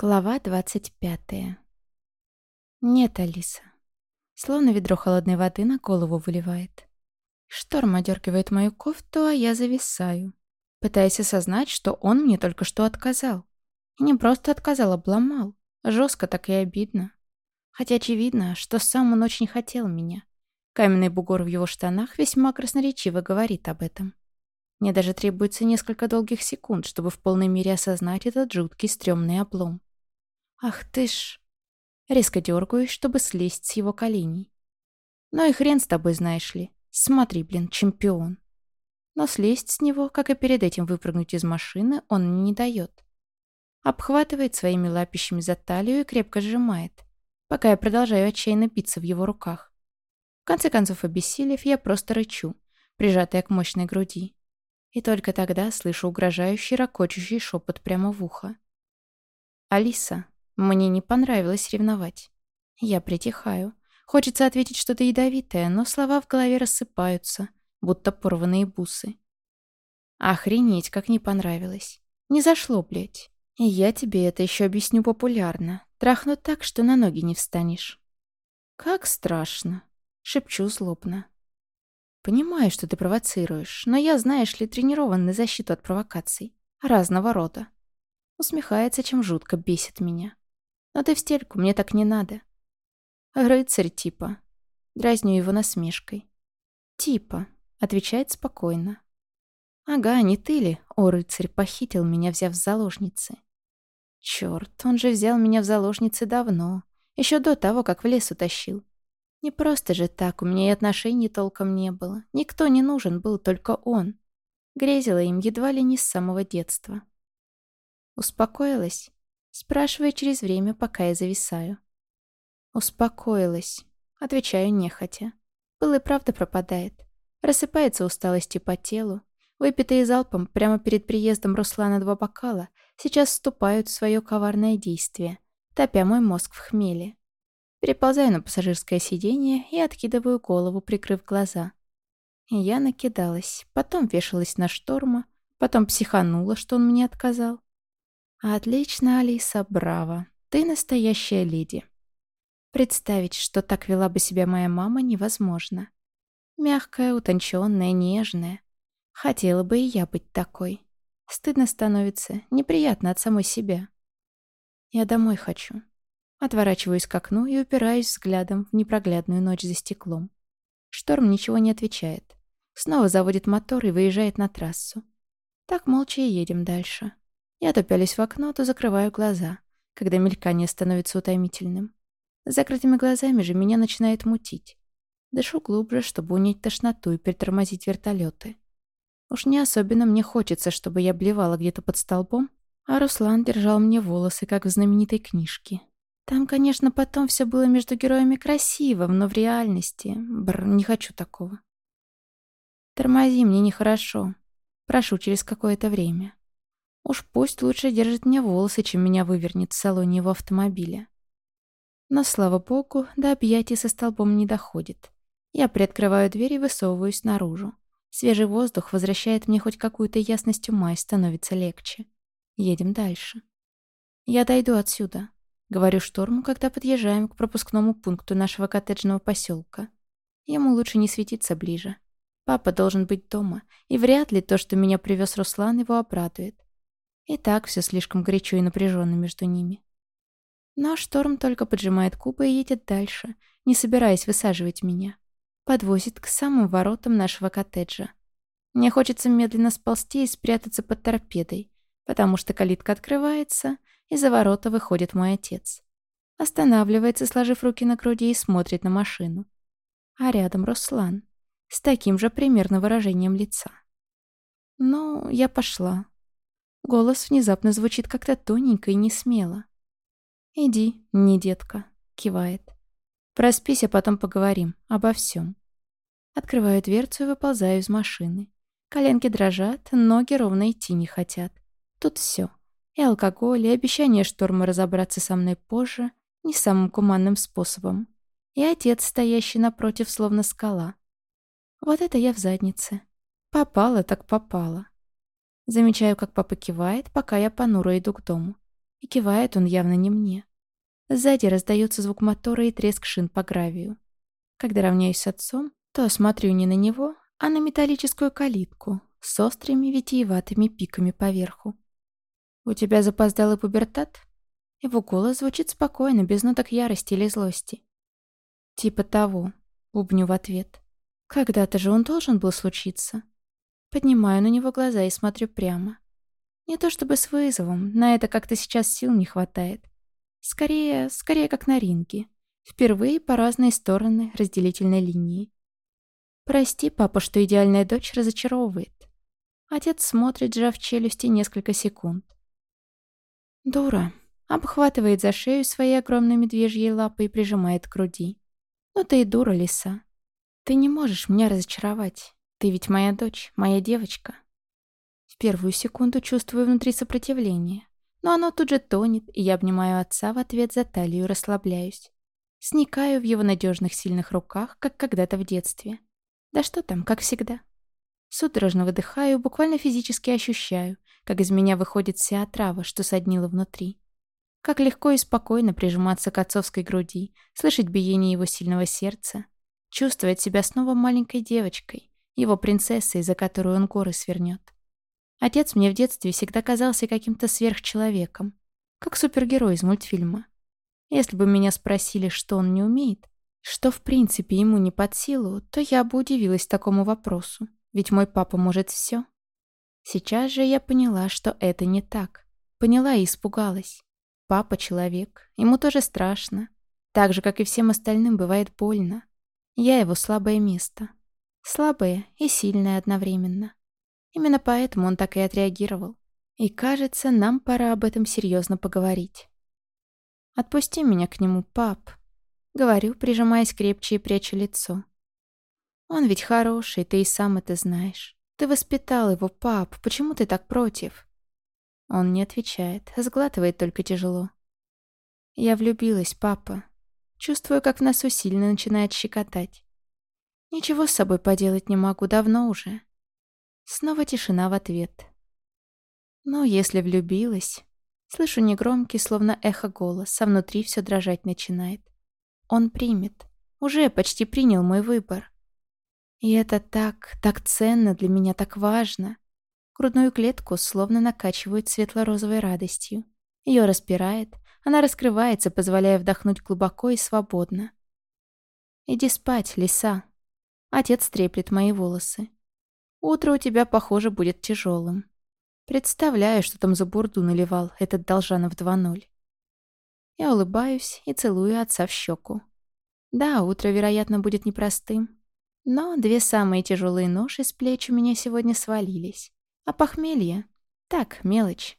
Глава двадцать пятая. Нет, Алиса. Словно ведро холодной воды на голову выливает. Шторм одергивает мою кофту, а я зависаю, пытаясь осознать, что он мне только что отказал. И не просто отказал, обломал. Жестко так и обидно. Хотя очевидно, что сам он очень хотел меня. Каменный бугор в его штанах весьма красноречиво говорит об этом. Мне даже требуется несколько долгих секунд, чтобы в полной мере осознать этот жуткий стрёмный облом. Ах ты ж... Резко дергаюсь, чтобы слезть с его коленей. Ну и хрен с тобой, знаешь ли. Смотри, блин, чемпион. Но слезть с него, как и перед этим выпрыгнуть из машины, он не дает. Обхватывает своими лапищами за талию и крепко сжимает, пока я продолжаю отчаянно биться в его руках. В конце концов, обессилев, я просто рычу, прижатая к мощной груди. И только тогда слышу угрожающий, ракочущий шепот прямо в ухо. «Алиса, мне не понравилось ревновать. Я притихаю. Хочется ответить что-то ядовитое, но слова в голове рассыпаются, будто порванные бусы. Охренеть, как не понравилось. Не зашло, блядь. И я тебе это еще объясню популярно. Трахну так, что на ноги не встанешь. Как страшно. Шепчу злобно. Понимаю, что ты провоцируешь, но я, знаешь ли, тренирован на защиту от провокаций. Разного рода. Усмехается, чем жутко бесит меня. Но ты в стельку, мне так не надо. Рыцарь типа. Дразню его насмешкой. Типа. Отвечает спокойно. Ага, не ты ли, о рыцарь, похитил меня, взяв в заложницы? Черт, он же взял меня в заложницы давно. Еще до того, как в лес утащил. Не просто же так, у меня и отношений толком не было. Никто не нужен был, только он. Грезила им едва ли не с самого детства. Успокоилась? Спрашивая через время, пока я зависаю. Успокоилась. Отвечаю нехотя. Пыл и правда пропадает. Рассыпается усталостью по телу. Выпитые залпом прямо перед приездом Руслана два бокала сейчас вступают в свое коварное действие, топя мой мозг в хмеле. Переползаю на пассажирское сиденье и откидываю голову, прикрыв глаза. Я накидалась, потом вешалась на шторма, потом психанула, что он мне отказал. «Отлично, Алиса, браво. Ты настоящая леди». Представить, что так вела бы себя моя мама, невозможно. Мягкая, утонченная, нежная. Хотела бы и я быть такой. Стыдно становится, неприятно от самой себя. Я домой хочу. Отворачиваюсь к окну и упираюсь взглядом в непроглядную ночь за стеклом. Шторм ничего не отвечает. Снова заводит мотор и выезжает на трассу. Так молча и едем дальше. Я то в окно, то закрываю глаза, когда мелькание становится утомительным. С закрытыми глазами же меня начинает мутить. Дышу глубже, чтобы унять тошноту и притормозить вертолеты. Уж не особенно мне хочется, чтобы я блевала где-то под столбом, а Руслан держал мне волосы, как в знаменитой книжке. Там, конечно, потом все было между героями красивым, но в реальности... Бр, не хочу такого. Тормози, мне нехорошо. Прошу через какое-то время. Уж пусть лучше держит мне волосы, чем меня вывернет в салоне его автомобиля. Но, слава богу, до объятий со столбом не доходит. Я приоткрываю дверь и высовываюсь наружу. Свежий воздух возвращает мне хоть какую-то ясность ума и становится легче. Едем дальше. Я дойду отсюда. Говорю Шторму, когда подъезжаем к пропускному пункту нашего коттеджного поселка. Ему лучше не светиться ближе. Папа должен быть дома, и вряд ли то, что меня привез Руслан, его обрадует. И так все слишком горячо и напряженно между ними. Но Шторм только поджимает кубы и едет дальше, не собираясь высаживать меня. Подвозит к самым воротам нашего коттеджа. Мне хочется медленно сползти и спрятаться под торпедой, потому что калитка открывается, и за ворота выходит мой отец. Останавливается, сложив руки на груди и смотрит на машину. А рядом Руслан, с таким же примерно выражением лица. Ну, я пошла. Голос внезапно звучит как-то тоненько и не смело. «Иди, не детка», — кивает. «Проспись, а потом поговорим. Обо всем». Открываю дверцу и выползаю из машины. Коленки дрожат, ноги ровно идти не хотят. Тут все. И алкоголь, и обещание шторма разобраться со мной позже, не самым гуманным способом. И отец, стоящий напротив, словно скала. Вот это я в заднице. Попала так попала. Замечаю, как папа кивает, пока я понуро иду к дому. И кивает он явно не мне. Сзади раздается звук мотора и треск шин по гравию. Когда равняюсь с отцом, то смотрю не на него, а на металлическую калитку с острыми витиеватыми пиками поверху. «У тебя запоздалый пубертат?» Его голос звучит спокойно, без ноток ярости или злости. «Типа того», — бубню в ответ. «Когда-то же он должен был случиться». Поднимаю на него глаза и смотрю прямо. Не то чтобы с вызовом, на это как-то сейчас сил не хватает. Скорее, скорее как на ринге. Впервые по разные стороны разделительной линии. Прости, папа, что идеальная дочь разочаровывает. Отец смотрит, сжав челюсти несколько секунд. Дура. Обхватывает за шею своей огромной медвежьей лапой и прижимает к груди. Ну ты и дура, лиса. Ты не можешь меня разочаровать. Ты ведь моя дочь, моя девочка. В первую секунду чувствую внутри сопротивление. Но оно тут же тонет, и я обнимаю отца в ответ за талию и расслабляюсь. Сникаю в его надежных сильных руках, как когда-то в детстве. Да что там, как всегда. Судорожно выдыхаю, буквально физически ощущаю, как из меня выходит вся отрава, что соднила внутри. Как легко и спокойно прижиматься к отцовской груди, слышать биение его сильного сердца, чувствовать себя снова маленькой девочкой, его принцессой, за которую он горы свернет. Отец мне в детстве всегда казался каким-то сверхчеловеком, как супергерой из мультфильма. Если бы меня спросили, что он не умеет, что в принципе ему не под силу, то я бы удивилась такому вопросу, ведь мой папа может все. Сейчас же я поняла, что это не так. Поняла и испугалась. Папа человек, ему тоже страшно. Так же, как и всем остальным, бывает больно. Я его слабое место. Слабое и сильное одновременно. Именно поэтому он так и отреагировал. И кажется, нам пора об этом серьезно поговорить. «Отпусти меня к нему, пап», — говорю, прижимаясь крепче и пряча лицо. «Он ведь хороший, ты и сам это знаешь. Ты воспитал его, пап, почему ты так против?» Он не отвечает, сглатывает только тяжело. «Я влюбилась, папа. Чувствую, как в носу сильно начинает щекотать. Ничего с собой поделать не могу, давно уже. Снова тишина в ответ. Ну, если влюбилась... Слышу негромкий, словно эхо голос, а внутри все дрожать начинает. Он примет. Уже почти принял мой выбор. И это так, так ценно для меня, так важно. Грудную клетку словно накачивают светло-розовой радостью. Ее распирает, она раскрывается, позволяя вдохнуть глубоко и свободно. «Иди спать, лиса». Отец треплет мои волосы. Утро у тебя, похоже, будет тяжелым. Представляю, что там за бурду наливал этот Должанов 2.0. Я улыбаюсь и целую отца в щеку. Да, утро, вероятно, будет непростым. Но две самые тяжелые ноши с плеч у меня сегодня свалились. А похмелье? Так, мелочь.